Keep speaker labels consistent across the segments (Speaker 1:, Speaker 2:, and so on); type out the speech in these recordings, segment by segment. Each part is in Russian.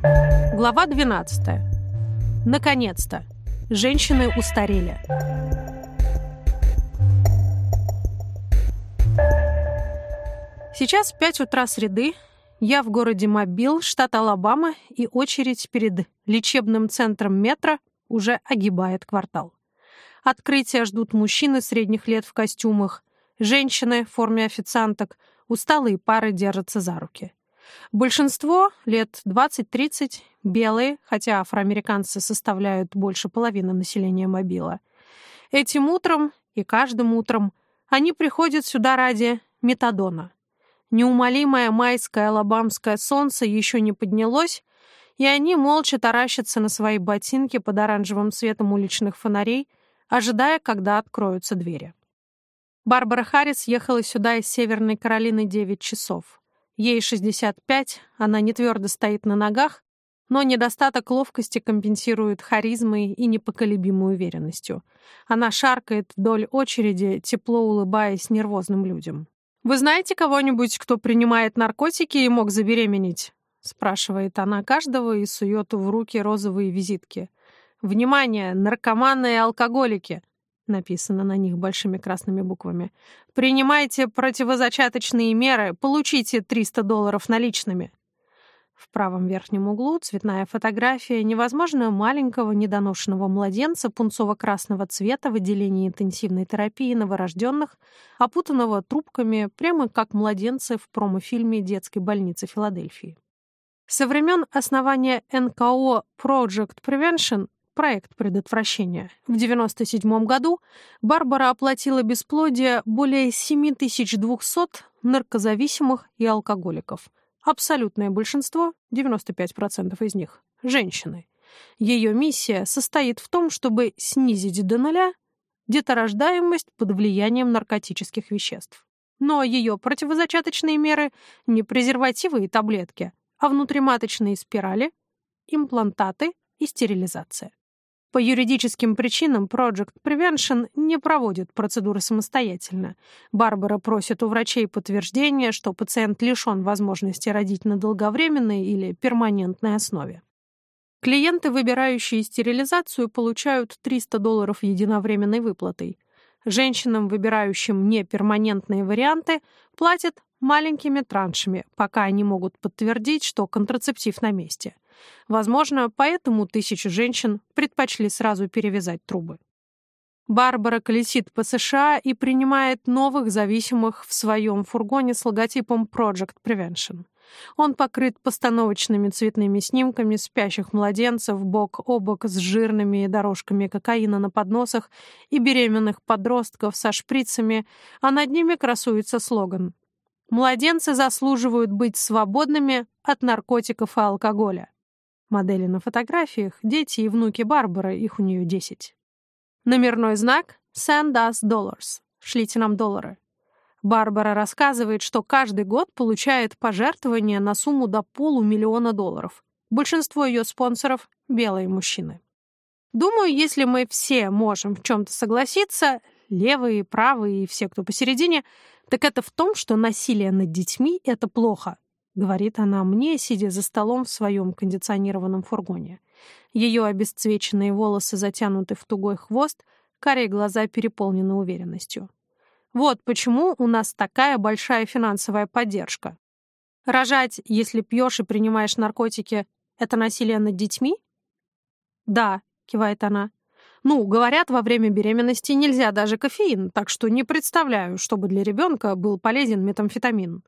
Speaker 1: Глава 12. Наконец-то. Женщины устарели. Сейчас 5 утра среды. Я в городе Мобил, штат Алабама, и очередь перед лечебным центром метро уже огибает квартал. Открытия ждут мужчины средних лет в костюмах, женщины в форме официанток, усталые пары держатся за руки. Большинство лет 20-30 белые, хотя афроамериканцы составляют больше половины населения Мобила. Этим утром и каждым утром они приходят сюда ради метадона. Неумолимое майское алабамское солнце еще не поднялось, и они молча таращатся на свои ботинки под оранжевым светом уличных фонарей, ожидая, когда откроются двери. Барбара Харрис ехала сюда из Северной Каролины 9 часов. Ей 65, она не твердо стоит на ногах, но недостаток ловкости компенсирует харизмой и непоколебимой уверенностью. Она шаркает вдоль очереди, тепло улыбаясь нервозным людям. «Вы знаете кого-нибудь, кто принимает наркотики и мог забеременеть?» — спрашивает она каждого и сует в руки розовые визитки. «Внимание! Наркоманы и алкоголики!» — написано на них большими красными буквами. «Принимайте противозачаточные меры, получите 300 долларов наличными». В правом верхнем углу цветная фотография невозможно маленького недоношенного младенца пунцово-красного цвета в отделении интенсивной терапии новорожденных, опутанного трубками, прямо как младенцы в промофильме детской больницы Филадельфии. Со времен основания НКО Project Prevention проект предотвращения. В 1997 году Барбара оплатила бесплодие более 7200 наркозависимых и алкоголиков, Абсолютное большинство, 95% из них, женщины. Ее миссия состоит в том, чтобы снизить до нуля деторождаемость под влиянием наркотических веществ. Но ее противозачаточные меры не презервативы и таблетки, а внутриматочные спирали, имплантаты и стерилизация. По юридическим причинам Project Prevention не проводит процедуры самостоятельно. Барбара просит у врачей подтверждения, что пациент лишен возможности родить на долговременной или перманентной основе. Клиенты, выбирающие стерилизацию, получают 300 долларов единовременной выплатой. Женщинам, выбирающим неперманентные варианты, платят маленькими траншами, пока они могут подтвердить, что контрацептив на месте – Возможно, поэтому тысячи женщин предпочли сразу перевязать трубы. Барбара колесит по США и принимает новых зависимых в своем фургоне с логотипом Project Prevention. Он покрыт постановочными цветными снимками спящих младенцев бок о бок с жирными дорожками кокаина на подносах и беременных подростков со шприцами, а над ними красуется слоган «Младенцы заслуживают быть свободными от наркотиков и алкоголя». Модели на фотографиях — дети и внуки Барбары, их у нее 10. Номерной знак «Send us dollars» — «Шлите нам доллары». Барбара рассказывает, что каждый год получает пожертвования на сумму до полумиллиона долларов. Большинство ее спонсоров — белые мужчины. Думаю, если мы все можем в чем-то согласиться, левые, правые и все, кто посередине, так это в том, что насилие над детьми — это плохо, говорит она мне, сидя за столом в своем кондиционированном фургоне. Ее обесцвеченные волосы затянуты в тугой хвост, карие глаза переполнены уверенностью. Вот почему у нас такая большая финансовая поддержка. Рожать, если пьешь и принимаешь наркотики, это насилие над детьми? Да, кивает она. Ну, говорят, во время беременности нельзя даже кофеин, так что не представляю, чтобы для ребенка был полезен метамфетамин.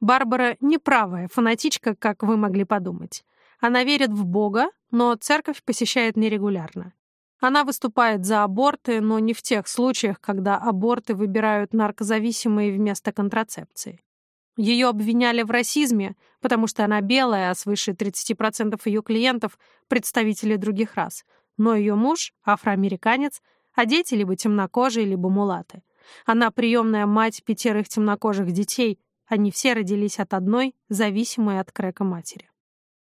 Speaker 1: Барбара не правая фанатичка, как вы могли подумать. Она верит в Бога, но церковь посещает нерегулярно. Она выступает за аборты, но не в тех случаях, когда аборты выбирают наркозависимые вместо контрацепции. Ее обвиняли в расизме, потому что она белая, а свыше 30% ее клиентов — представители других рас. Но ее муж — афроамериканец, а дети либо темнокожие, либо мулаты. Она приемная мать пятерых темнокожих детей, они все родились от одной, зависимой от крека матери.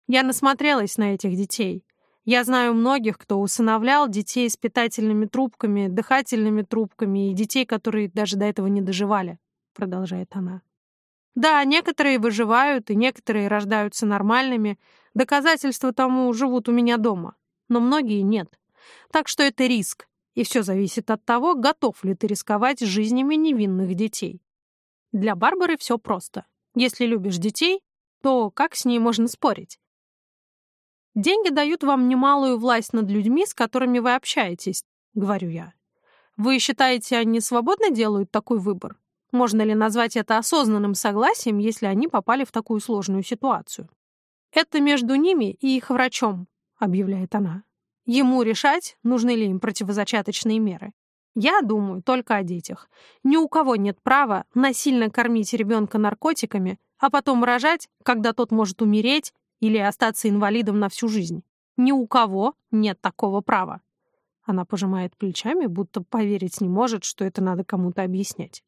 Speaker 1: Я насмотрелась на этих детей. Я знаю многих, кто усыновлял детей с питательными трубками, дыхательными трубками и детей, которые даже до этого не доживали, продолжает она. Да, некоторые выживают, и некоторые рождаются нормальными. Доказательства тому живут у меня дома. Но многие нет. Так что это риск. И все зависит от того, готов ли ты рисковать жизнями невинных детей. Для Барбары все просто. Если любишь детей, то как с ней можно спорить? Деньги дают вам немалую власть над людьми, с которыми вы общаетесь, говорю я. Вы считаете, они свободно делают такой выбор? Можно ли назвать это осознанным согласием, если они попали в такую сложную ситуацию? Это между ними и их врачом, объявляет она. Ему решать, нужны ли им противозачаточные меры. Я думаю только о детях. Ни у кого нет права насильно кормить ребенка наркотиками, а потом рожать, когда тот может умереть или остаться инвалидом на всю жизнь. Ни у кого нет такого права. Она пожимает плечами, будто поверить не может, что это надо кому-то объяснять.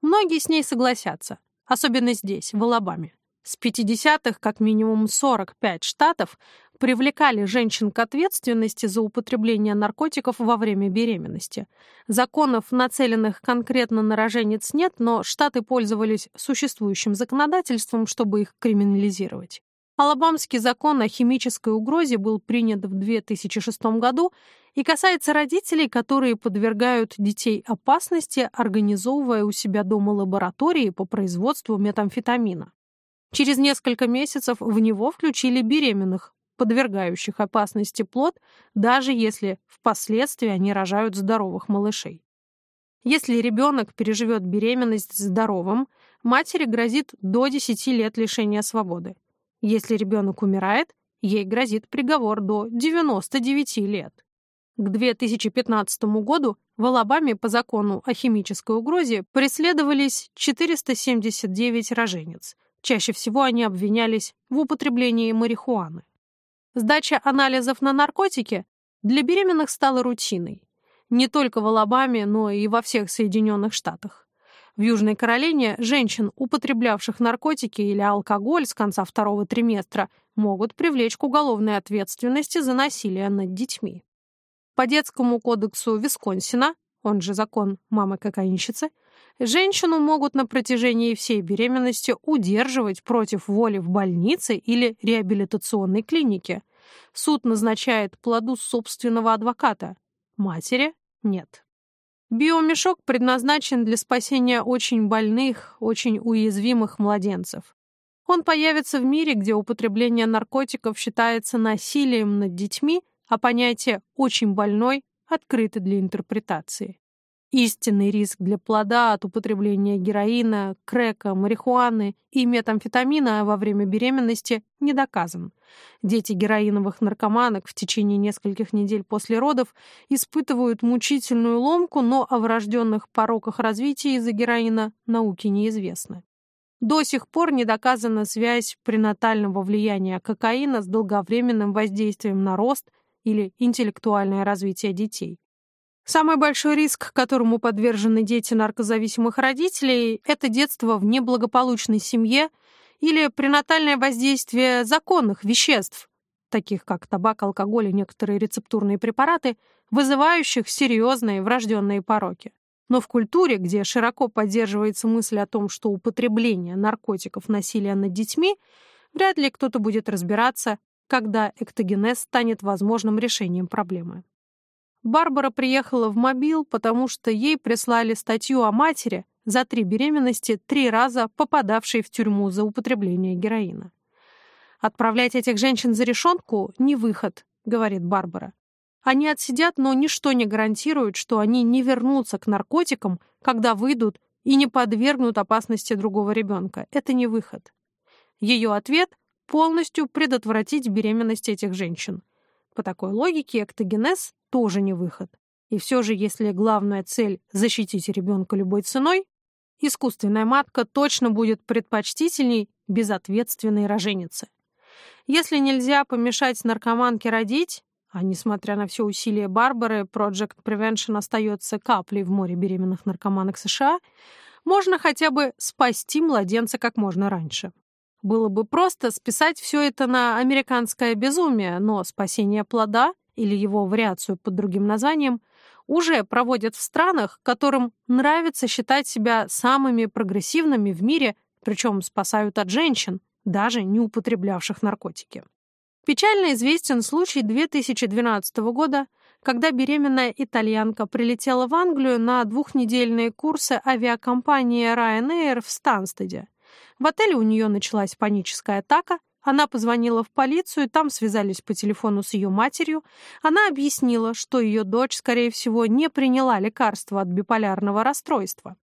Speaker 1: Многие с ней согласятся, особенно здесь, в Алабаме. С 50-х как минимум 45 штатов привлекали женщин к ответственности за употребление наркотиков во время беременности. Законов, нацеленных конкретно на роженец, нет, но штаты пользовались существующим законодательством, чтобы их криминализировать. Алабамский закон о химической угрозе был принят в 2006 году и касается родителей, которые подвергают детей опасности, организовывая у себя дома лаборатории по производству метамфетамина. Через несколько месяцев в него включили беременных, подвергающих опасности плод, даже если впоследствии они рожают здоровых малышей. Если ребенок переживет беременность здоровым, матери грозит до 10 лет лишения свободы. Если ребенок умирает, ей грозит приговор до 99 лет. К 2015 году в Алабаме по закону о химической угрозе преследовались 479 роженец. Чаще всего они обвинялись в употреблении марихуаны. Сдача анализов на наркотики для беременных стала рутиной. Не только в Алабаме, но и во всех Соединенных Штатах. В Южной Каролине женщин, употреблявших наркотики или алкоголь с конца второго триместра, могут привлечь к уголовной ответственности за насилие над детьми. По детскому кодексу Висконсина, он же закон мамы-кокаинщицы, женщину могут на протяжении всей беременности удерживать против воли в больнице или реабилитационной клинике. Суд назначает плоду собственного адвоката. Матери – нет. Биомешок предназначен для спасения очень больных, очень уязвимых младенцев. Он появится в мире, где употребление наркотиков считается насилием над детьми, а понятие «очень больной» открыто для интерпретации. Истинный риск для плода от употребления героина, крека, марихуаны и метамфетамина во время беременности не доказан. Дети героиновых наркоманок в течение нескольких недель после родов испытывают мучительную ломку, но о врожденных пороках развития из-за героина науке неизвестно. До сих пор не доказана связь пренатального влияния кокаина с долговременным воздействием на рост или интеллектуальное развитие детей. Самый большой риск, которому подвержены дети наркозависимых родителей, это детство в неблагополучной семье или пренатальное воздействие законных веществ, таких как табак, алкоголь и некоторые рецептурные препараты, вызывающих серьезные врожденные пороки. Но в культуре, где широко поддерживается мысль о том, что употребление наркотиков, насилия над детьми, вряд ли кто-то будет разбираться, когда эктогенез станет возможным решением проблемы. Барбара приехала в Мобил, потому что ей прислали статью о матери за три беременности, три раза попадавшей в тюрьму за употребление героина. «Отправлять этих женщин за решетку — не выход», — говорит Барбара. «Они отсидят, но ничто не гарантирует, что они не вернутся к наркотикам, когда выйдут и не подвергнут опасности другого ребенка. Это не выход». Ее ответ — полностью предотвратить беременность этих женщин. По такой логике эктогенез тоже не выход. И все же, если главная цель — защитить ребенка любой ценой, искусственная матка точно будет предпочтительней безответственной роженицы. Если нельзя помешать наркоманке родить, а несмотря на все усилия Барбары, Project Prevention остается каплей в море беременных наркоманок США, можно хотя бы спасти младенца как можно раньше. Было бы просто списать все это на американское безумие, но спасение плода или его вариацию под другим названием, уже проводят в странах, которым нравится считать себя самыми прогрессивными в мире Причем спасают от женщин, даже не употреблявших наркотики. Печально известен случай 2012 года, когда беременная итальянка прилетела в Англию на двухнедельные курсы авиакомпании Ryanair в Станстеде. В отеле у нее началась паническая атака, она позвонила в полицию, там связались по телефону с ее матерью. Она объяснила, что ее дочь, скорее всего, не приняла лекарства от биполярного расстройства.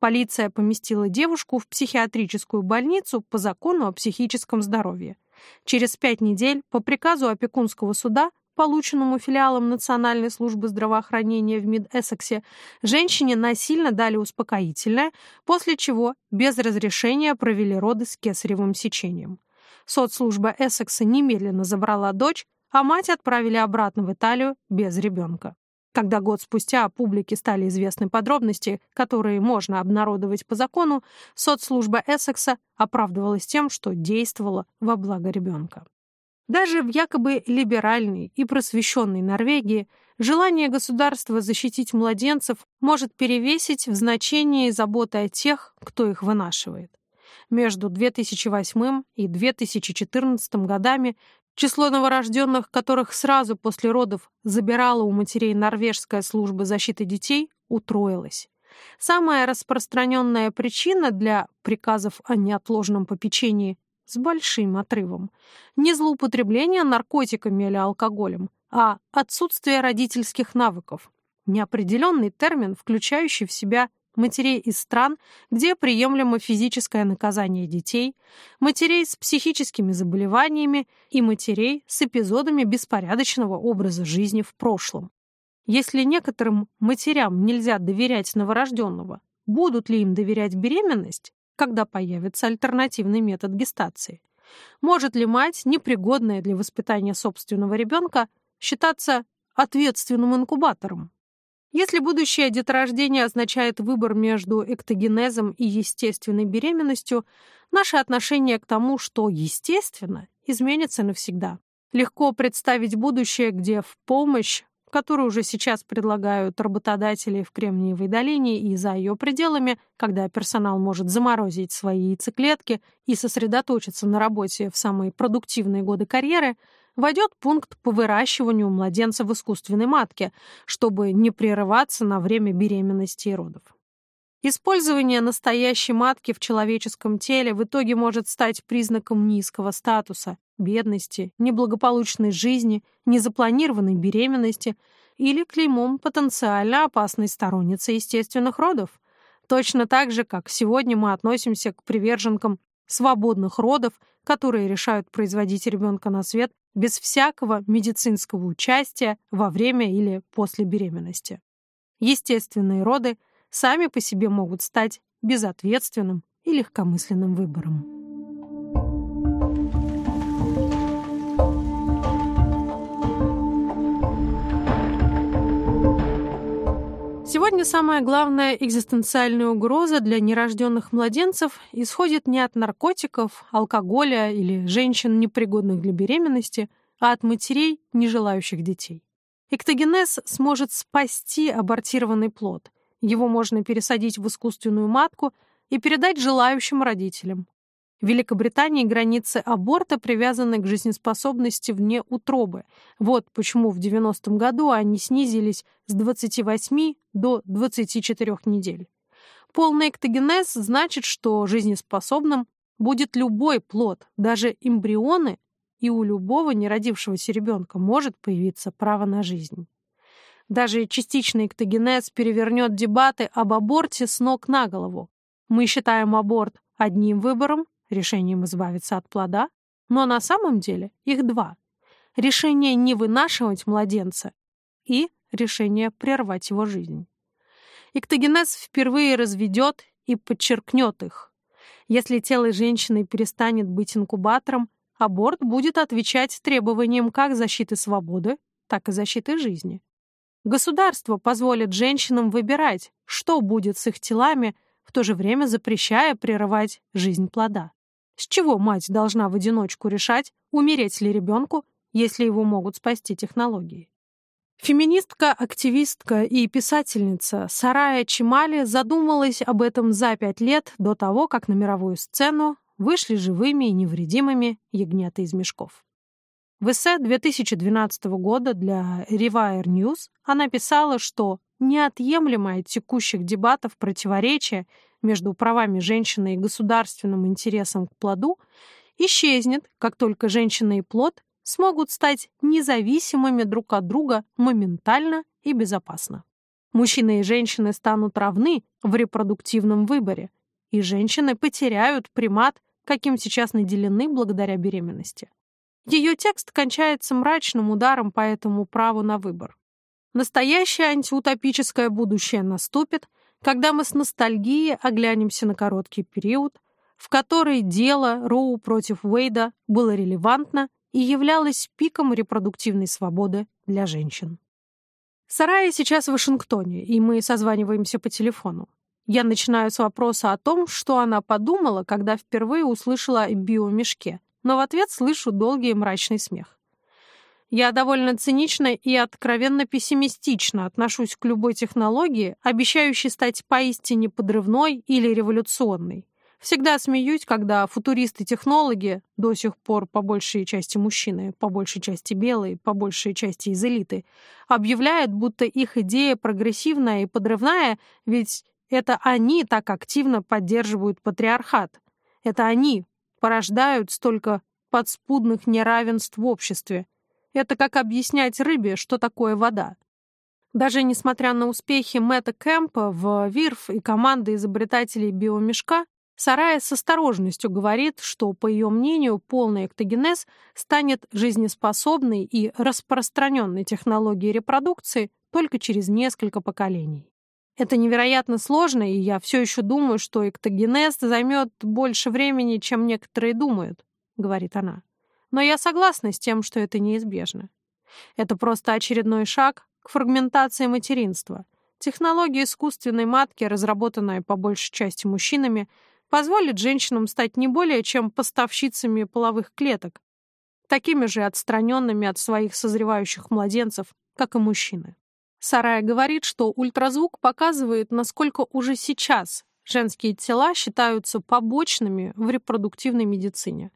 Speaker 1: Полиция поместила девушку в психиатрическую больницу по закону о психическом здоровье. Через пять недель по приказу опекунского суда, полученному филиалом Национальной службы здравоохранения в Мид-Эссексе, женщине насильно дали успокоительное, после чего без разрешения провели роды с кесаревым сечением. Соцслужба Эссекса немедленно забрала дочь, а мать отправили обратно в Италию без ребенка. Когда год спустя публике стали известны подробности, которые можно обнародовать по закону, соцслужба Эссекса оправдывалась тем, что действовала во благо ребенка. Даже в якобы либеральной и просвещенной Норвегии желание государства защитить младенцев может перевесить в значении заботы о тех, кто их вынашивает. Между 2008 и 2014 годами Число новорожденных, которых сразу после родов забирала у матерей Норвежская служба защиты детей, утроилось. Самая распространенная причина для приказов о неотложном попечении с большим отрывом не злоупотребление наркотиками или алкоголем, а отсутствие родительских навыков. Неопределенный термин, включающий в себя матерей из стран, где приемлемо физическое наказание детей, матерей с психическими заболеваниями и матерей с эпизодами беспорядочного образа жизни в прошлом. Если некоторым матерям нельзя доверять новорожденного, будут ли им доверять беременность, когда появится альтернативный метод гестации? Может ли мать, непригодная для воспитания собственного ребенка, считаться ответственным инкубатором? Если будущее деторождение означает выбор между эктогенезом и естественной беременностью, наше отношение к тому, что естественно, изменится навсегда. Легко представить будущее, где в помощь, которую уже сейчас предлагают работодатели в Кремниевой долине и за ее пределами, когда персонал может заморозить свои яйцеклетки и сосредоточиться на работе в самые продуктивные годы карьеры – войдет пункт по выращиванию младенца в искусственной матке, чтобы не прерываться на время беременности и родов. Использование настоящей матки в человеческом теле в итоге может стать признаком низкого статуса, бедности, неблагополучной жизни, незапланированной беременности или клеймом потенциально опасной сторонницы естественных родов. Точно так же, как сегодня мы относимся к приверженкам свободных родов, которые решают производить ребенка на свет без всякого медицинского участия во время или после беременности. Естественные роды сами по себе могут стать безответственным и легкомысленным выбором. Сегодня самая главная экзистенциальная угроза для нерожденных младенцев исходит не от наркотиков, алкоголя или женщин, непригодных для беременности, а от матерей, не желающих детей. Эктогенез сможет спасти абортированный плод. Его можно пересадить в искусственную матку и передать желающим родителям. В Великобритании границы аборта привязаны к жизнеспособности вне утробы. Вот почему в 90-м году они снизились с 28 до 24 недель. Полный эктогенез значит, что жизнеспособным будет любой плод, даже эмбрионы, и у любого неродившегося ребенка может появиться право на жизнь. Даже частичный эктогенез перевернет дебаты об аборте с ног на голову. Мы считаем аборт одним выбором, решением избавиться от плода, но на самом деле их два. Решение не вынашивать младенца и решение прервать его жизнь. Иктогенез впервые разведет и подчеркнет их. Если тело женщины перестанет быть инкубатором, аборт будет отвечать требованиям как защиты свободы, так и защиты жизни. Государство позволит женщинам выбирать, что будет с их телами, в то же время запрещая прерывать жизнь плода. С чего мать должна в одиночку решать, умереть ли ребенку, если его могут спасти технологии? Феминистка, активистка и писательница Сарая Чимали задумалась об этом за пять лет до того, как на мировую сцену вышли живыми и невредимыми ягнята из мешков. В эссе 2012 года для Rewire News она писала, что неотъемлемое текущих дебатов противоречие между правами женщины и государственным интересом к плоду исчезнет, как только женщина и плод смогут стать независимыми друг от друга моментально и безопасно. Мужчины и женщины станут равны в репродуктивном выборе, и женщины потеряют примат, каким сейчас наделены благодаря беременности. Ее текст кончается мрачным ударом по этому праву на выбор. Настоящее антиутопическое будущее наступит, когда мы с ностальгией оглянемся на короткий период, в который дело Роу против Уэйда было релевантно и являлось пиком репродуктивной свободы для женщин. Сарая сейчас в Вашингтоне, и мы созваниваемся по телефону. Я начинаю с вопроса о том, что она подумала, когда впервые услышала о биомешке, но в ответ слышу долгий мрачный смех. Я довольно цинично и откровенно пессимистично отношусь к любой технологии, обещающей стать поистине подрывной или революционной. Всегда смеюсь, когда футуристы-технологи, до сих пор по большей части мужчины, по большей части белые, по большей части из элиты, объявляют, будто их идея прогрессивная и подрывная, ведь это они так активно поддерживают патриархат. Это они порождают столько подспудных неравенств в обществе. Это как объяснять рыбе, что такое вода. Даже несмотря на успехи Мэтта Кэмпа в ВИРФ и команды изобретателей биомешка, Сарая с осторожностью говорит, что, по ее мнению, полный эктогенез станет жизнеспособной и распространенной технологией репродукции только через несколько поколений. Это невероятно сложно, и я все еще думаю, что эктогенез займет больше времени, чем некоторые думают, говорит она. Но я согласна с тем, что это неизбежно. Это просто очередной шаг к фрагментации материнства. Технология искусственной матки, разработанная по большей части мужчинами, позволит женщинам стать не более чем поставщицами половых клеток, такими же отстраненными от своих созревающих младенцев, как и мужчины. Сарая говорит, что ультразвук показывает, насколько уже сейчас женские тела считаются побочными в репродуктивной медицине.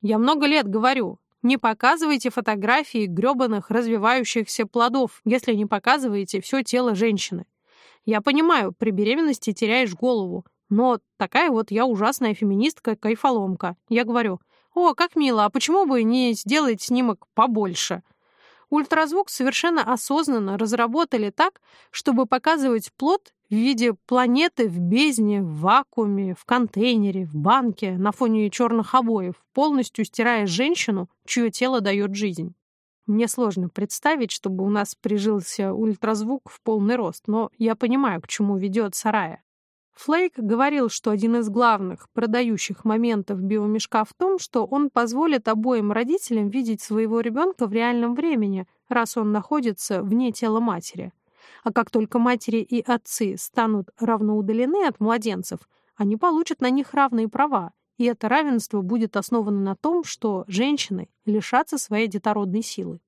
Speaker 1: Я много лет говорю, не показывайте фотографии грёбаных развивающихся плодов, если не показываете все тело женщины. Я понимаю, при беременности теряешь голову, но такая вот я ужасная феминистка-кайфоломка. Я говорю, о, как мило, а почему бы не сделать снимок побольше? Ультразвук совершенно осознанно разработали так, чтобы показывать плод в виде планеты в бездне, в вакууме, в контейнере, в банке, на фоне черных обоев, полностью стирая женщину, чье тело дает жизнь. Мне сложно представить, чтобы у нас прижился ультразвук в полный рост, но я понимаю, к чему ведет Сарая. Флейк говорил, что один из главных продающих моментов биомешка в том, что он позволит обоим родителям видеть своего ребенка в реальном времени, раз он находится вне тела матери. А как только матери и отцы станут равноудалены от младенцев, они получат на них равные права, и это равенство будет основано на том, что женщины лишатся своей детородной силы.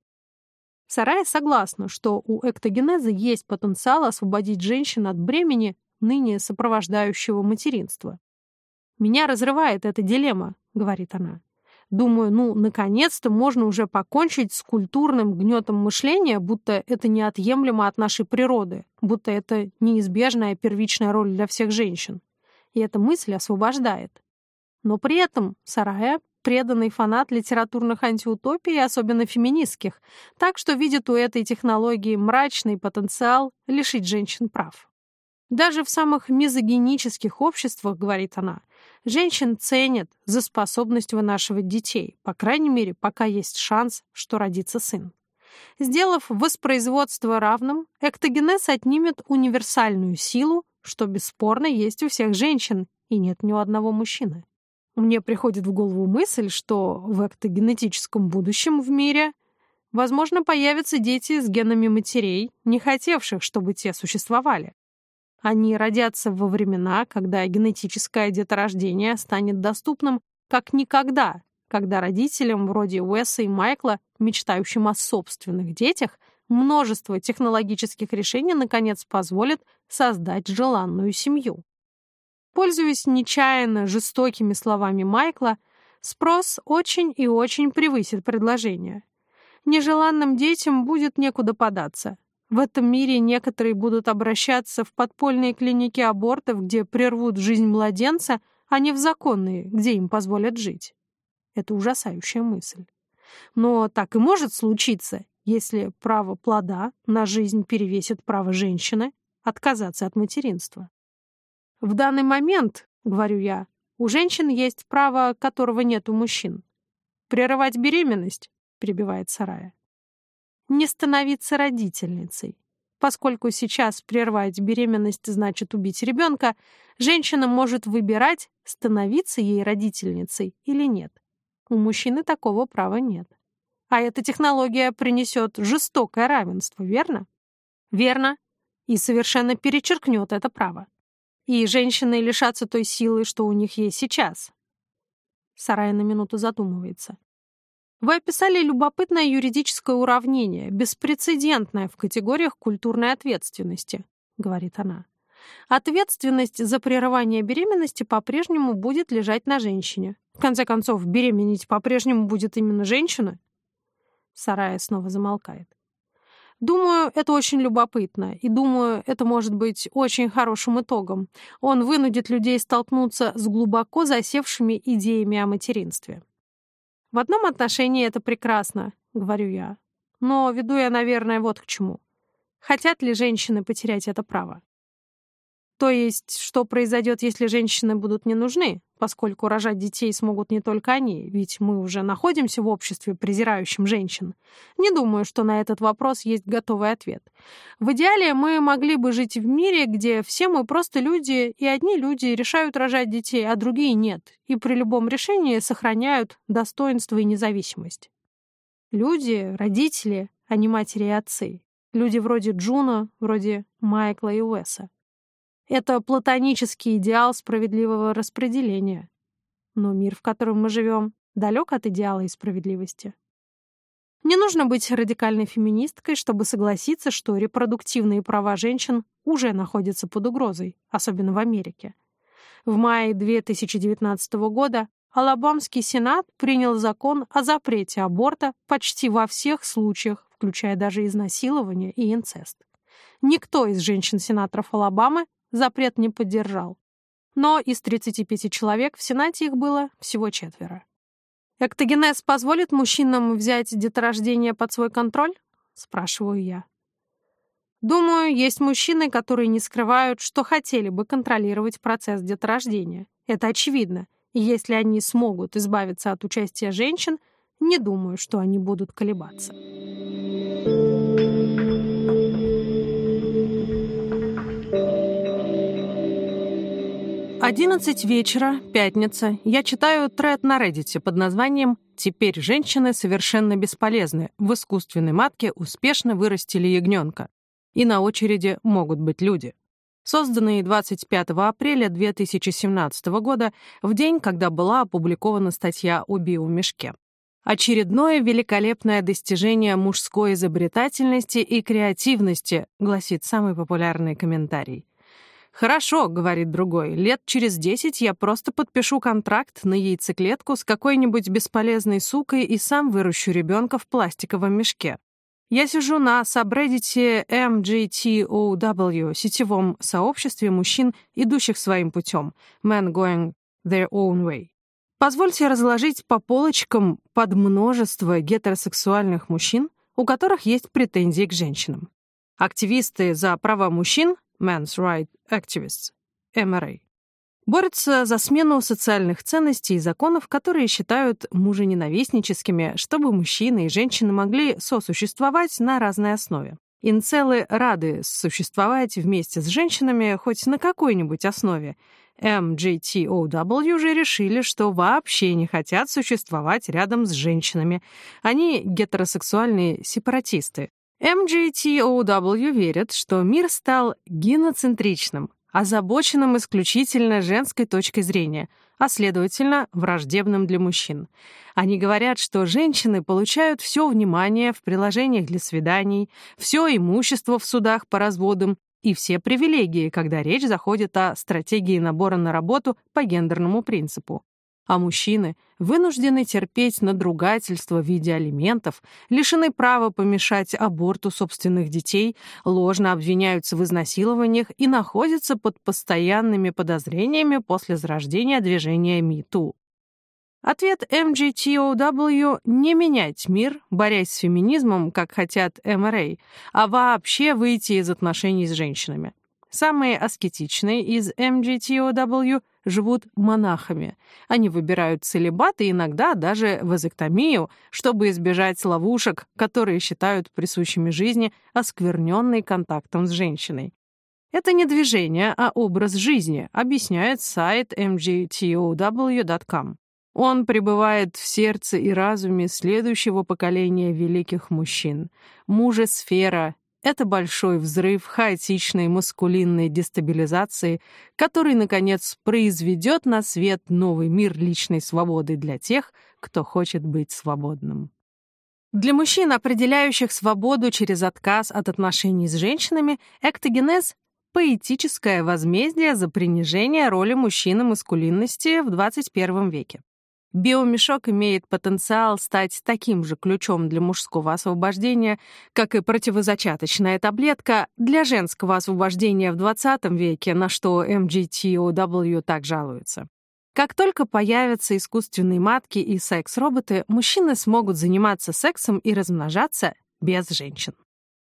Speaker 1: Сарая согласна, что у эктогенеза есть потенциал освободить женщин от бремени ныне сопровождающего материнства. «Меня разрывает эта дилемма», — говорит она. «Думаю, ну, наконец-то можно уже покончить с культурным гнетом мышления, будто это неотъемлемо от нашей природы, будто это неизбежная первичная роль для всех женщин. И эта мысль освобождает. Но при этом Сарая преданный фанат литературных антиутопий, особенно феминистских, так что видит у этой технологии мрачный потенциал лишить женщин прав. Даже в самых мизогинических обществах, говорит она, женщин ценят за способность вынашивать детей, по крайней мере, пока есть шанс, что родится сын. Сделав воспроизводство равным, эктогенез отнимет универсальную силу, что бесспорно есть у всех женщин, и нет ни у одного мужчины. Мне приходит в голову мысль, что в эктогенетическом будущем в мире, возможно, появятся дети с генами матерей, не хотевших, чтобы те существовали. Они родятся во времена, когда генетическое деторождение станет доступным как никогда, когда родителям вроде Уэса и Майкла, мечтающим о собственных детях, множество технологических решений наконец позволит создать желанную семью. Пользуясь нечаянно жестокими словами Майкла, спрос очень и очень превысит предложение. Нежеланным детям будет некуда податься. В этом мире некоторые будут обращаться в подпольные клиники абортов, где прервут жизнь младенца, а не в законные, где им позволят жить. Это ужасающая мысль. Но так и может случиться, если право плода на жизнь перевесит право женщины отказаться от материнства. В данный момент, говорю я, у женщин есть право, которого нет у мужчин. Прерывать беременность, перебивает Сарая. Не становиться родительницей. Поскольку сейчас прервать беременность значит убить ребенка, женщина может выбирать, становиться ей родительницей или нет. У мужчины такого права нет. А эта технология принесет жестокое равенство, верно? Верно. И совершенно перечеркнет это право. И женщины лишатся той силы, что у них есть сейчас. Сарая на минуту задумывается. Вы описали любопытное юридическое уравнение, беспрецедентное в категориях культурной ответственности, говорит она. Ответственность за прерывание беременности по-прежнему будет лежать на женщине. В конце концов, беременеть по-прежнему будет именно женщина. Сарая снова замолкает. Думаю, это очень любопытно, и думаю, это может быть очень хорошим итогом. Он вынудит людей столкнуться с глубоко засевшими идеями о материнстве. В одном отношении это прекрасно, говорю я. Но веду я, наверное, вот к чему. Хотят ли женщины потерять это право? То есть, что произойдет, если женщины будут не нужны, поскольку рожать детей смогут не только они, ведь мы уже находимся в обществе, презирающем женщин? Не думаю, что на этот вопрос есть готовый ответ. В идеале мы могли бы жить в мире, где все мы просто люди, и одни люди решают рожать детей, а другие нет, и при любом решении сохраняют достоинство и независимость. Люди, родители, а не матери и отцы. Люди вроде Джуна, вроде Майкла и Уэса. Это платонический идеал справедливого распределения. Но мир, в котором мы живем, далек от идеала и справедливости. Не нужно быть радикальной феминисткой, чтобы согласиться, что репродуктивные права женщин уже находятся под угрозой, особенно в Америке. В мае 2019 года Алабамский Сенат принял закон о запрете аборта почти во всех случаях, включая даже изнасилование и инцест. Никто из женщин-сенаторов Алабамы запрет не поддержал. Но из 35 человек в Сенате их было всего четверо. «Эктогенез позволит мужчинам взять деторождение под свой контроль?» — спрашиваю я. Думаю, есть мужчины, которые не скрывают, что хотели бы контролировать процесс деторождения. Это очевидно. И если они смогут избавиться от участия женщин, не думаю, что они будут колебаться. 11 вечера, пятница. Я читаю тред на Reddit под названием «Теперь женщины совершенно бесполезны. В искусственной матке успешно вырастили ягненка. И на очереди могут быть люди». Созданный 25 апреля 2017 года, в день, когда была опубликована статья о биомешке. Очередное великолепное достижение мужской изобретательности и креативности, гласит самый популярный комментарий. «Хорошо», — говорит другой, — «лет через десять я просто подпишу контракт на яйцеклетку с какой-нибудь бесполезной сукой и сам выращу ребенка в пластиковом мешке». Я сижу на сабреддите MGTOW, сетевом сообществе мужчин, идущих своим путем, men going their own way. Позвольте разложить по полочкам под множество гетеросексуальных мужчин, у которых есть претензии к женщинам. Активисты за права мужчин Men's Rights Activists, MRA, борются за смену социальных ценностей и законов, которые считают мужененавистническими, чтобы мужчины и женщины могли сосуществовать на разной основе. Инцелы рады существовать вместе с женщинами хоть на какой-нибудь основе. MGTOW же решили, что вообще не хотят существовать рядом с женщинами. Они гетеросексуальные сепаратисты, MGTOW верят, что мир стал геноцентричным, озабоченным исключительно женской точкой зрения, а следовательно, враждебным для мужчин. Они говорят, что женщины получают все внимание в приложениях для свиданий, все имущество в судах по разводам и все привилегии, когда речь заходит о стратегии набора на работу по гендерному принципу а мужчины вынуждены терпеть надругательство в виде алиментов, лишены права помешать аборту собственных детей, ложно обвиняются в изнасилованиях и находятся под постоянными подозрениями после зарождения движения МИТУ. Ответ MGTOW — не менять мир, борясь с феминизмом, как хотят МРА, а вообще выйти из отношений с женщинами. Самые аскетичные из MGTOW живут монахами. Они выбирают целебат и иногда даже вазоктомию, чтобы избежать ловушек, которые считают присущими жизни, оскверненной контактом с женщиной. Это не движение, а образ жизни, объясняет сайт mgtow.com. Он пребывает в сердце и разуме следующего поколения великих мужчин. Мужесфера это большой взрыв хаотичной маскулинной дестабилизации, который, наконец, произведет на свет новый мир личной свободы для тех, кто хочет быть свободным. Для мужчин, определяющих свободу через отказ от отношений с женщинами, эктогенез — поэтическое возмездие за принижение роли мужчины маскулинности в 21 веке. Биомешок имеет потенциал стать таким же ключом для мужского освобождения, как и противозачаточная таблетка для женского освобождения в 20 веке, на что MGTOW так жалуется. Как только появятся искусственные матки и секс-роботы, мужчины смогут заниматься сексом и размножаться без женщин.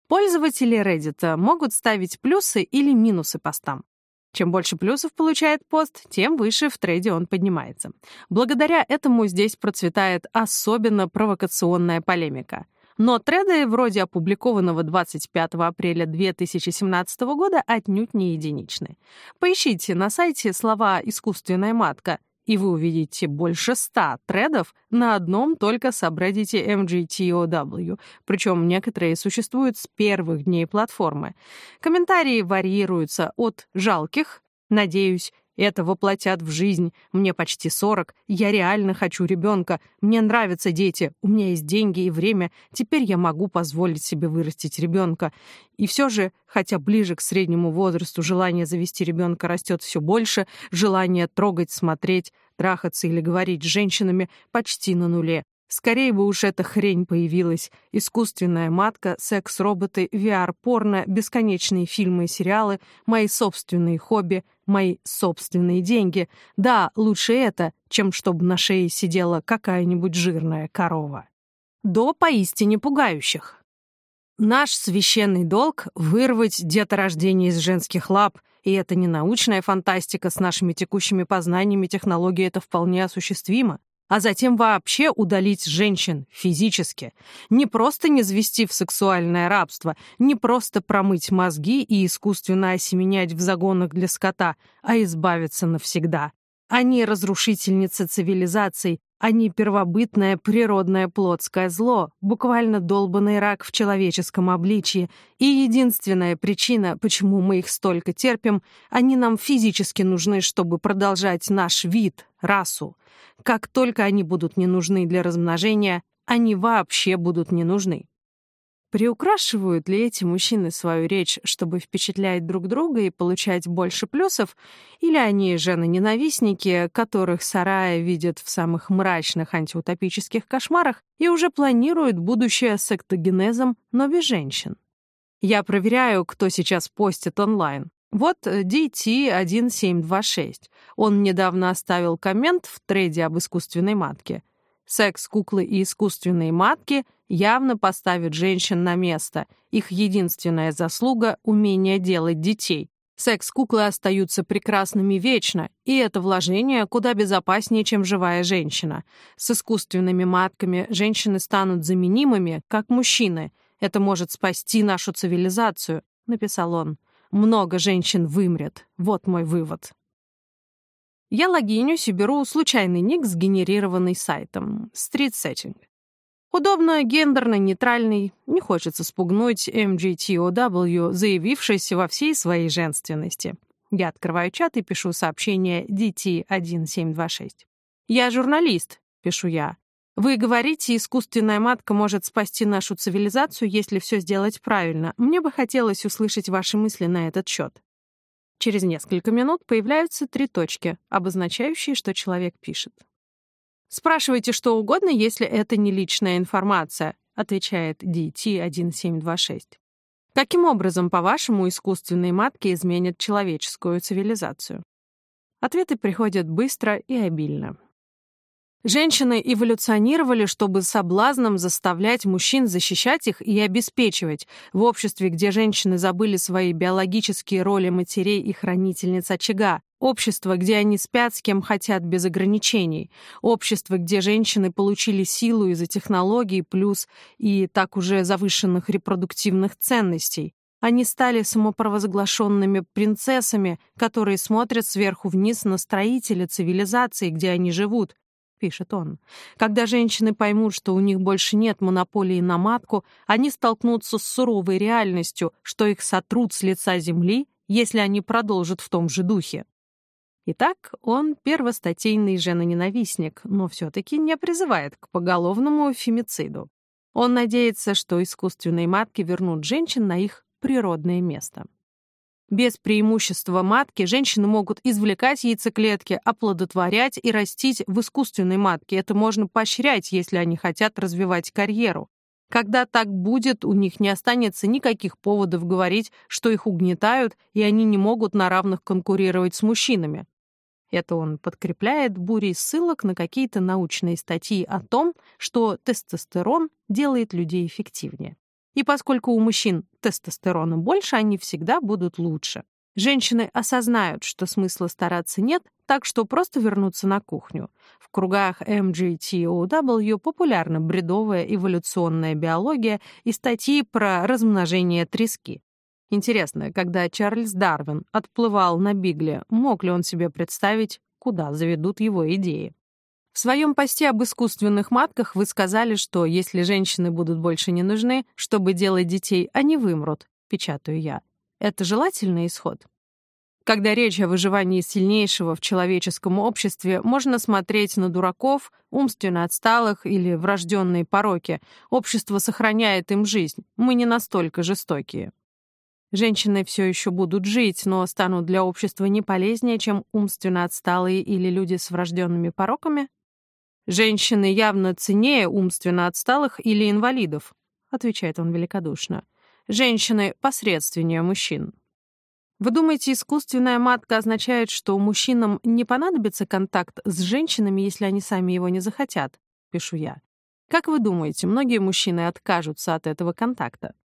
Speaker 1: Пользователи Reddit могут ставить плюсы или минусы постам. Чем больше плюсов получает пост, тем выше в трейде он поднимается. Благодаря этому здесь процветает особенно провокационная полемика. Но треды вроде опубликованного 25 апреля 2017 года отнюдь не единичны. Поищите на сайте слова «искусственная матка» и вы увидите больше ста тредов на одном только сабреддите MGTOW, причем некоторые существуют с первых дней платформы. Комментарии варьируются от «жалких», «надеюсь», это воплотят в жизнь. Мне почти 40. Я реально хочу ребенка. Мне нравятся дети. У меня есть деньги и время. Теперь я могу позволить себе вырастить ребенка. И все же, хотя ближе к среднему возрасту желание завести ребенка растет все больше, желание трогать, смотреть, трахаться или говорить с женщинами почти на нуле. Скорее бы уж эта хрень появилась. Искусственная матка, секс-роботы, VR-порно, бесконечные фильмы и сериалы, мои собственные хобби, мои собственные деньги. Да, лучше это, чем чтобы на шее сидела какая-нибудь жирная корова. До поистине пугающих. Наш священный долг — вырвать деторождение из женских лап, и это не научная фантастика с нашими текущими познаниями технологии, это вполне осуществимо а затем вообще удалить женщин физически. Не просто не звести в сексуальное рабство, не просто промыть мозги и искусственно осеменять в загонах для скота, а избавиться навсегда. Они разрушительницы цивилизаций, они первобытное природное плотское зло, буквально долбанный рак в человеческом обличье, и единственная причина, почему мы их столько терпим, они нам физически нужны, чтобы продолжать наш вид, расу. Как только они будут не нужны для размножения, они вообще будут не нужны. Приукрашивают ли эти мужчины свою речь, чтобы впечатлять друг друга и получать больше плюсов, или они жены-ненавистники, которых Сарая видят в самых мрачных антиутопических кошмарах и уже планируют будущее с эктогенезом, но без женщин? Я проверяю, кто сейчас постит онлайн. Вот DT1726. Он недавно оставил коммент в трейде об искусственной матке. Секс, куклы и искусственные матки явно поставят женщин на место. Их единственная заслуга — умение делать детей. Секс-куклы остаются прекрасными вечно, и это вложение куда безопаснее, чем живая женщина. С искусственными матками женщины станут заменимыми, как мужчины. Это может спасти нашу цивилизацию, — написал он. Много женщин вымрет. Вот мой вывод. Я логинюсь и беру случайный ник, сгенерированный сайтом. Street Setting. Удобно, гендерно-нейтральный, не хочется спугнуть MGTOW, заявившийся во всей своей женственности. Я открываю чат и пишу сообщение DT1726. «Я журналист», — пишу я. «Вы говорите, искусственная матка может спасти нашу цивилизацию, если все сделать правильно. Мне бы хотелось услышать ваши мысли на этот счет». Через несколько минут появляются три точки, обозначающие, что человек пишет. «Спрашивайте что угодно, если это не личная информация», отвечает DT1726. Каким образом, по-вашему, искусственные матки изменят человеческую цивилизацию? Ответы приходят быстро и обильно. Женщины эволюционировали, чтобы соблазном заставлять мужчин защищать их и обеспечивать. В обществе, где женщины забыли свои биологические роли матерей и хранительниц очага. Общество, где они спят с кем хотят без ограничений. Общество, где женщины получили силу из-за технологий плюс и так уже завышенных репродуктивных ценностей. Они стали самопровозглашенными принцессами, которые смотрят сверху вниз на строителя цивилизации, где они живут, пишет он. Когда женщины поймут, что у них больше нет монополии на матку, они столкнутся с суровой реальностью, что их сотрут с лица земли, если они продолжат в том же духе. Итак, он первостатейный женоненавистник, но все-таки не призывает к поголовному фемициду. Он надеется, что искусственные матки вернут женщин на их природное место. Без преимущества матки женщины могут извлекать яйцеклетки, оплодотворять и растить в искусственной матке. Это можно поощрять, если они хотят развивать карьеру. Когда так будет, у них не останется никаких поводов говорить, что их угнетают, и они не могут на равных конкурировать с мужчинами. Это он подкрепляет бурей ссылок на какие-то научные статьи о том, что тестостерон делает людей эффективнее. И поскольку у мужчин тестостерона больше, они всегда будут лучше. Женщины осознают, что смысла стараться нет, так что просто вернуться на кухню. В кругах MGTOW популярна бредовая эволюционная биология и статьи про размножение трески. Интересно, когда Чарльз Дарвин отплывал на Бигле, мог ли он себе представить, куда заведут его идеи? В своем посте об искусственных матках вы сказали, что если женщины будут больше не нужны, чтобы делать детей, они вымрут, печатаю я. Это желательный исход? Когда речь о выживании сильнейшего в человеческом обществе, можно смотреть на дураков, умственно отсталых или врожденные пороки. Общество сохраняет им жизнь. Мы не настолько жестокие. Женщины все еще будут жить, но станут для общества не полезнее, чем умственно отсталые или люди с врожденными пороками? Женщины явно ценнее умственно отсталых или инвалидов, отвечает он великодушно. Женщины посредственнее мужчин. Вы думаете, искусственная матка означает, что мужчинам не понадобится контакт с женщинами, если они сами его не захотят? Пишу я. Как вы думаете, многие мужчины откажутся от этого контакта?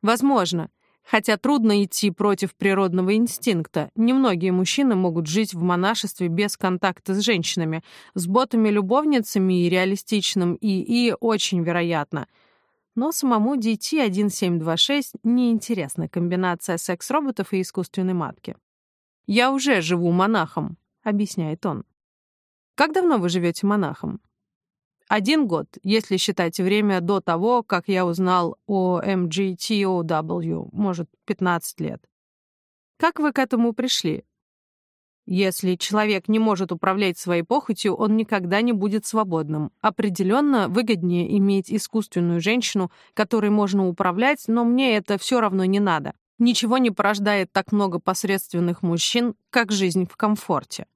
Speaker 1: Возможно, Хотя трудно идти против природного инстинкта. Немногие мужчины могут жить в монашестве без контакта с женщинами. С ботами-любовницами и реалистичным ИИ очень вероятно. Но самому DT-1726 неинтересна комбинация секс-роботов и искусственной матки. «Я уже живу монахом», — объясняет он. «Как давно вы живете монахом?» Один год, если считать время до того, как я узнал о MGTOW, может, 15 лет. Как вы к этому пришли? Если человек не может управлять своей похотью, он никогда не будет свободным. Определенно выгоднее иметь искусственную женщину, которой можно управлять, но мне это все равно не надо. Ничего не порождает так много посредственных мужчин, как жизнь в комфорте.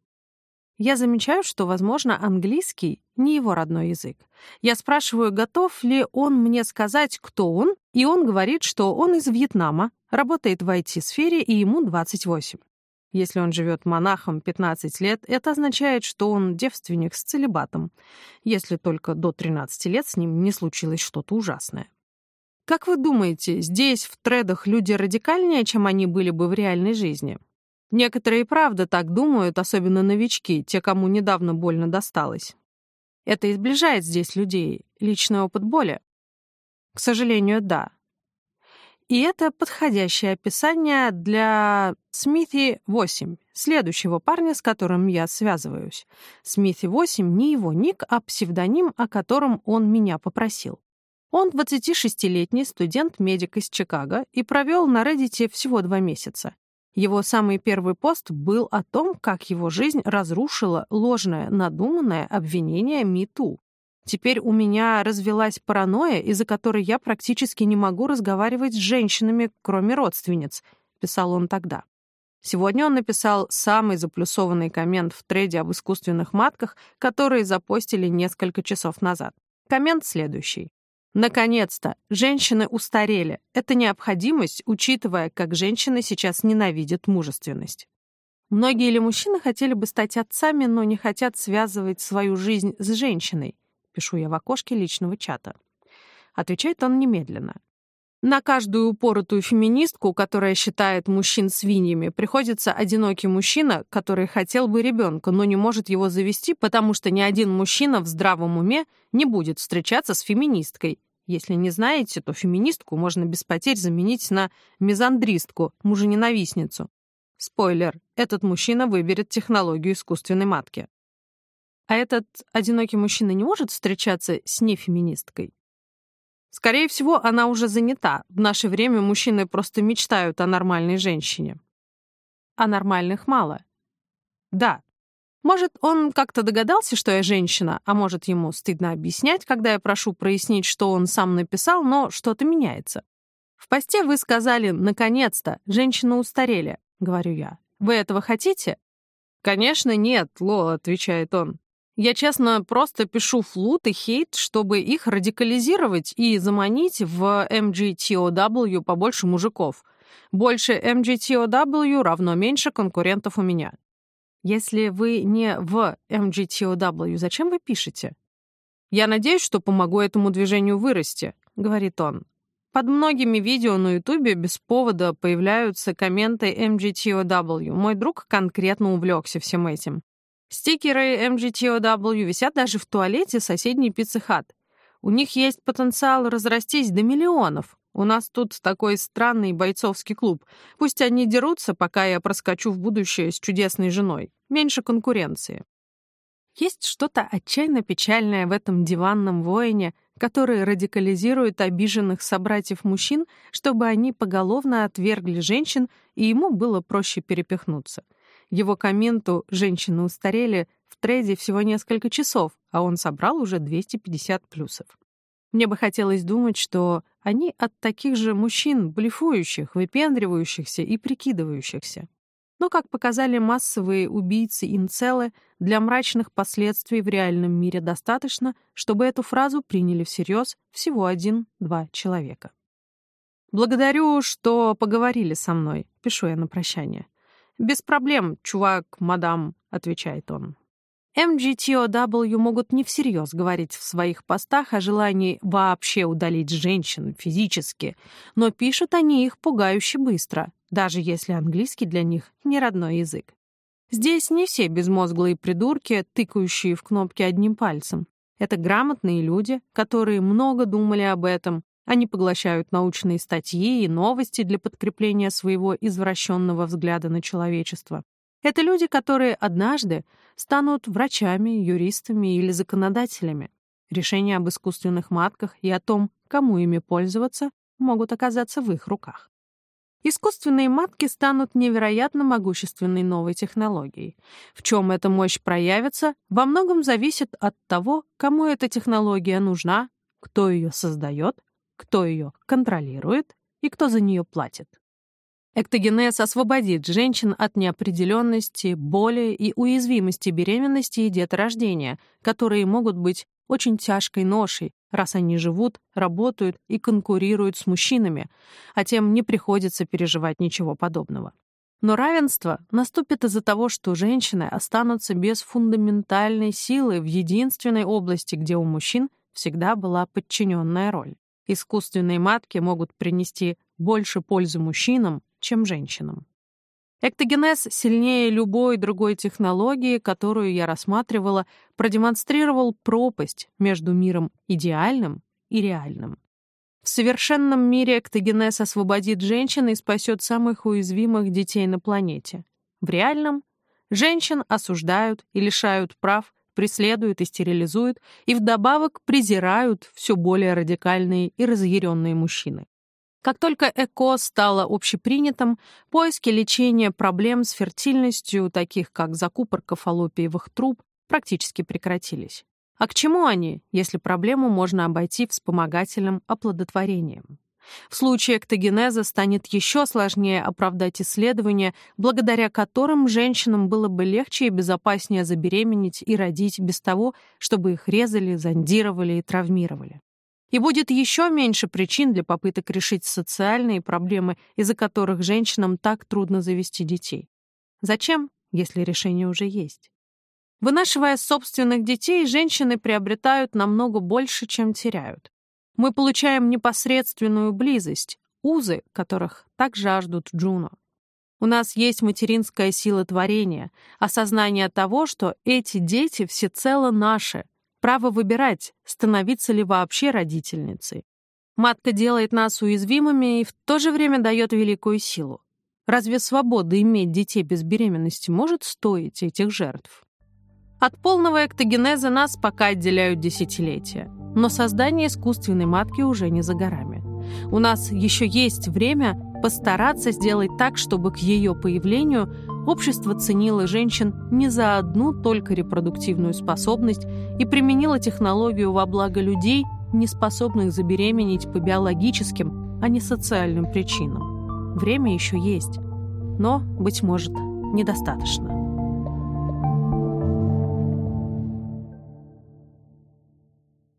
Speaker 1: Я замечаю, что, возможно, английский не его родной язык. Я спрашиваю, готов ли он мне сказать, кто он, и он говорит, что он из Вьетнама, работает в IT-сфере и ему 28. Если он живет монахом 15 лет, это означает, что он девственник с целебатом, если только до 13 лет с ним не случилось что-то ужасное. Как вы думаете, здесь, в тредах, люди радикальнее, чем они были бы в реальной жизни? Некоторые и правда так думают, особенно новички, те, кому недавно больно досталось. Это изближает здесь людей, личный опыт боли. К сожалению, да. И это подходящее описание для Смити 8, следующего парня, с которым я связываюсь. Смити 8 не его ник, а псевдоним, о котором он меня попросил. Он 26-летний студент-медик из Чикаго и провел на Reddit всего два месяца. Его самый первый пост был о том, как его жизнь разрушила ложное, надуманное обвинение МИТУ. Теперь у меня развелась паранойя, из-за которой я практически не могу разговаривать с женщинами, кроме родственниц, писал он тогда. Сегодня он написал самый заплюсованный коммент в трейде об искусственных матках, которые запостили несколько часов назад. Коммент следующий. Наконец-то, женщины устарели. Это необходимость, учитывая, как женщины сейчас ненавидят мужественность. Многие ли мужчины хотели бы стать отцами, но не хотят связывать свою жизнь с женщиной? Пишу я в окошке личного чата. Отвечает он немедленно. На каждую упоротую феминистку, которая считает мужчин свиньями, приходится одинокий мужчина, который хотел бы ребенка, но не может его завести, потому что ни один мужчина в здравом уме не будет встречаться с феминисткой. Если не знаете, то феминистку можно без потерь заменить на мизандристку, мужененавистницу. Спойлер, этот мужчина выберет технологию искусственной матки. А этот одинокий мужчина не может встречаться с нефеминисткой? Скорее всего, она уже занята. В наше время мужчины просто мечтают о нормальной женщине. А нормальных мало. Да. Может, он как-то догадался, что я женщина, а может, ему стыдно объяснять, когда я прошу прояснить, что он сам написал, но что-то меняется. В посте вы сказали «наконец-то, женщины устарели», — говорю я. Вы этого хотите? «Конечно нет, Ло», — отвечает он. Я, честно, просто пишу флут и хейт, чтобы их радикализировать и заманить в MGTOW побольше мужиков. Больше MGTOW равно меньше конкурентов у меня. Если вы не в MGTOW, зачем вы пишете? Я надеюсь, что помогу этому движению вырасти, говорит он. Под многими видео на Ютубе без повода появляются комменты MGTOW. Мой друг конкретно увлекся всем этим. Стикеры MGTOW висят даже в туалете соседней пиццы. У них есть потенциал разрастись до миллионов. У нас тут такой странный бойцовский клуб. Пусть они дерутся, пока я проскочу в будущее с чудесной женой. Меньше конкуренции. Есть что-то отчаянно печальное в этом диванном воине, который радикализирует обиженных собратьев-мужчин, чтобы они поголовно отвергли женщин, и ему было проще перепихнуться. Его комменту «Женщины устарели» в трейде всего несколько часов, а он собрал уже 250 плюсов. Мне бы хотелось думать, что они от таких же мужчин, блефующих, выпендривающихся и прикидывающихся. Но, как показали массовые убийцы-инцелы, для мрачных последствий в реальном мире достаточно, чтобы эту фразу приняли всерьез всего один-два человека. «Благодарю, что поговорили со мной», — пишу я на прощание. «Без проблем, чувак, мадам», — отвечает он. MGTOW могут не всерьез говорить в своих постах о желании вообще удалить женщин физически, но пишут они их пугающе быстро, даже если английский для них не родной язык. Здесь не все безмозглые придурки, тыкающие в кнопки одним пальцем. Это грамотные люди, которые много думали об этом, они поглощают научные статьи и новости для подкрепления своего извращенного взгляда на человечество. Это люди, которые однажды станут врачами, юристами или законодателями. Решения об искусственных матках и о том, кому ими пользоваться, могут оказаться в их руках. Искусственные матки станут невероятно могущественной новой технологией. В чем эта мощь проявится, во многом зависит от того, кому эта технология нужна, кто ее создает кто ее контролирует и кто за нее платит. Эктогенез освободит женщин от неопределенности, боли и уязвимости беременности и деторождения, которые могут быть очень тяжкой ношей, раз они живут, работают и конкурируют с мужчинами, а тем не приходится переживать ничего подобного. Но равенство наступит из-за того, что женщины останутся без фундаментальной силы в единственной области, где у мужчин всегда была подчиненная роль. Искусственные матки могут принести больше пользы мужчинам, чем женщинам. Эктогенез сильнее любой другой технологии, которую я рассматривала, продемонстрировал пропасть между миром идеальным и реальным. В совершенном мире эктогенез освободит женщин и спасет самых уязвимых детей на планете. В реальном женщин осуждают и лишают прав преследуют и стерилизуют, и вдобавок презирают все более радикальные и разъяренные мужчины. Как только ЭКО стало общепринятым, поиски лечения проблем с фертильностью, таких как закупорка фаллопиевых труб, практически прекратились. А к чему они, если проблему можно обойти вспомогательным оплодотворением? В случае эктогенеза станет еще сложнее оправдать исследования, благодаря которым женщинам было бы легче и безопаснее забеременеть и родить без того, чтобы их резали, зондировали и травмировали. И будет еще меньше причин для попыток решить социальные проблемы, из-за которых женщинам так трудно завести детей. Зачем, если решение уже есть? Вынашивая собственных детей, женщины приобретают намного больше, чем теряют. Мы получаем непосредственную близость, узы, которых так жаждут Джуно. У нас есть материнская сила творения, осознание того, что эти дети всецело наши, право выбирать, становиться ли вообще родительницей. Матка делает нас уязвимыми и в то же время дает великую силу. Разве свобода иметь детей без беременности может стоить этих жертв? От полного эктогенеза нас пока отделяют десятилетия, но создание искусственной матки уже не за горами. У нас еще есть время постараться сделать так, чтобы к ее появлению общество ценило женщин не за одну только репродуктивную способность и применило технологию во благо людей, не способных забеременеть по биологическим, а не социальным причинам. Время еще есть, но, быть может, недостаточно.